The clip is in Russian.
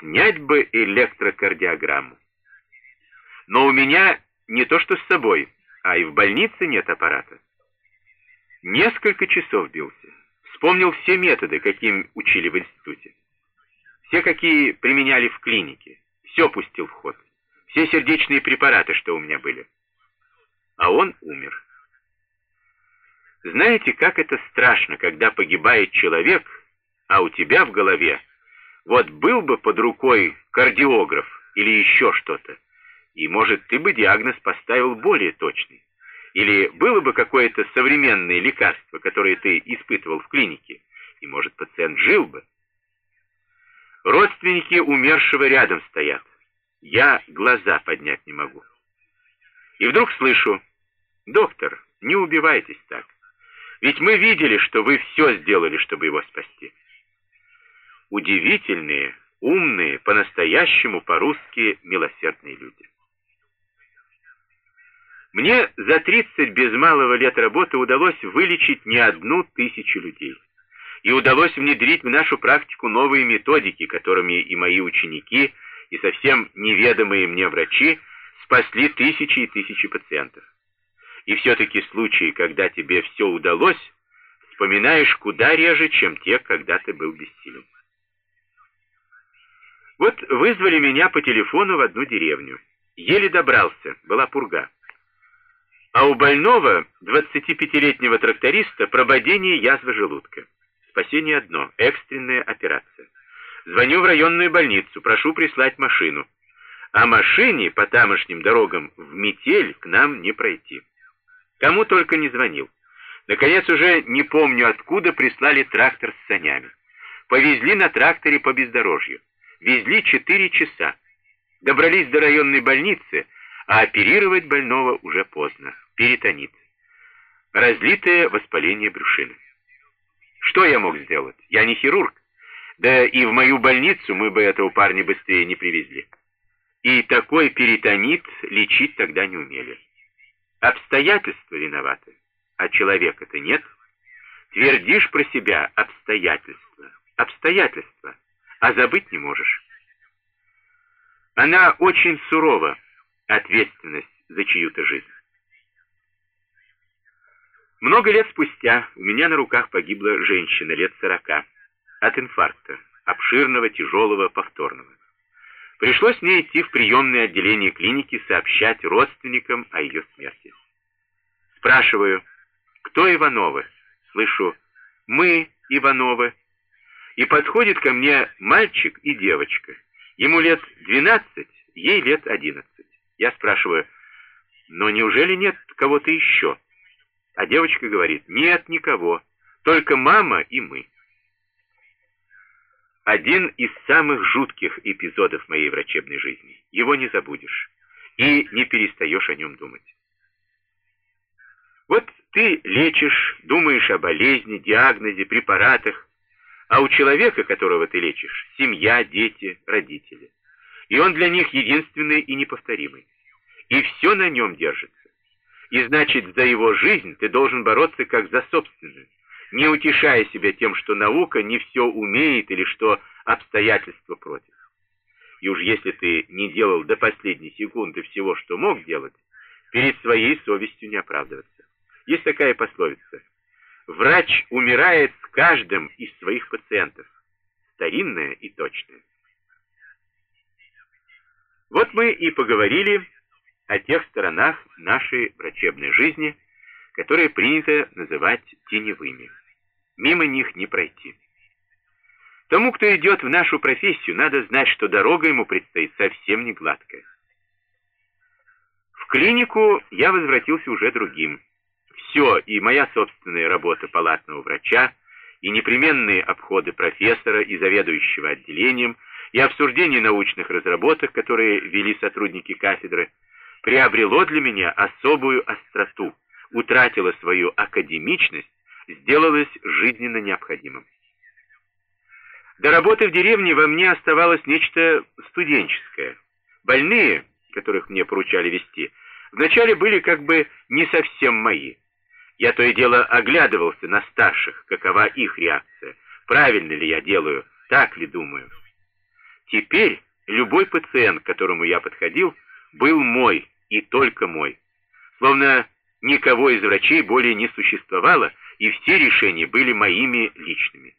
Снять бы электрокардиограмму. Но у меня не то что с собой, а и в больнице нет аппарата. Несколько часов бился. Вспомнил все методы, каким учили в институте. Все, какие применяли в клинике. Все пустил в ход. Все сердечные препараты, что у меня были. А он умер. Знаете, как это страшно, когда погибает человек, а у тебя в голове вот был бы под рукой кардиограф или еще что-то, и, может, ты бы диагноз поставил более точный. Или было бы какое-то современное лекарство, которое ты испытывал в клинике, и, может, пациент жил бы. Родственники умершего рядом стоят. Я глаза поднять не могу. И вдруг слышу, «Доктор, не убивайтесь так. Ведь мы видели, что вы все сделали, чтобы его спасти. Удивительные, умные, по-настоящему по-русски милосердные люди. Мне за 30 без малого лет работы удалось вылечить не одну тысячу людей. И удалось внедрить в нашу практику новые методики, которыми и мои ученики, и совсем неведомые мне врачи спасли тысячи и тысячи пациентов. И все-таки случаи, когда тебе все удалось, вспоминаешь куда реже, чем те, когда ты был бессилен. Вызвали меня по телефону в одну деревню. Еле добрался, была пурга. А у больного, 25-летнего тракториста, прободение язвы желудка. Спасение одно, экстренная операция. Звоню в районную больницу, прошу прислать машину. А машине по тамошним дорогам в метель к нам не пройти. Кому только не звонил. Наконец, уже не помню откуда, прислали трактор с санями. Повезли на тракторе по бездорожью. Везли четыре часа. Добрались до районной больницы, а оперировать больного уже поздно. Перитонит. Разлитое воспаление брюшины. Что я мог сделать? Я не хирург. Да и в мою больницу мы бы этого парня быстрее не привезли. И такой перитонит лечить тогда не умели. Обстоятельства виноваты, а человека-то нет. Твердишь про себя обстоятельства, обстоятельства, а забыть не можешь. Она очень сурова, ответственность за чью-то жизнь. Много лет спустя у меня на руках погибла женщина лет сорока от инфаркта, обширного, тяжелого, повторного. Пришлось мне идти в приемное отделение клиники сообщать родственникам о ее смерти. Спрашиваю, кто Ивановы? Слышу, мы Ивановы. И подходит ко мне мальчик и девочка. Ему лет 12, ей лет 11. Я спрашиваю, но неужели нет кого-то еще? А девочка говорит, нет никого, только мама и мы. Один из самых жутких эпизодов моей врачебной жизни. Его не забудешь и не перестаешь о нем думать. Вот ты лечишь, думаешь о болезни, диагнозе, препаратах, а у человека, которого ты лечишь, семья, дети, родители. И он для них единственный и неповторимый. И все на нем держится. И значит, за его жизнь ты должен бороться как за собственную не утешая себя тем, что наука не все умеет или что обстоятельства против. И уж если ты не делал до последней секунды всего, что мог делать, перед своей совестью не оправдываться. Есть такая пословица. Врач умирает с каждым из своих пациентов. Старинная и точная. Вот мы и поговорили о тех сторонах нашей врачебной жизни, которые принято называть теневыми. Мимо них не пройти. Тому, кто идет в нашу профессию, надо знать, что дорога ему предстоит совсем не гладкая. В клинику я возвратился уже другим. Все, и моя собственная работа палатного врача, и непременные обходы профессора и заведующего отделением, и обсуждение научных разработок, которые вели сотрудники кафедры, приобрело для меня особую остроту утратила свою академичность, сделалась жизненно необходимым. До работы в деревне во мне оставалось нечто студенческое. Больные, которых мне поручали вести, вначале были как бы не совсем мои. Я то и дело оглядывался на старших, какова их реакция, правильно ли я делаю, так ли думаю. Теперь любой пациент, к которому я подходил, был мой и только мой. Словно никого из врачей более не существовало, и все решения были моими личными.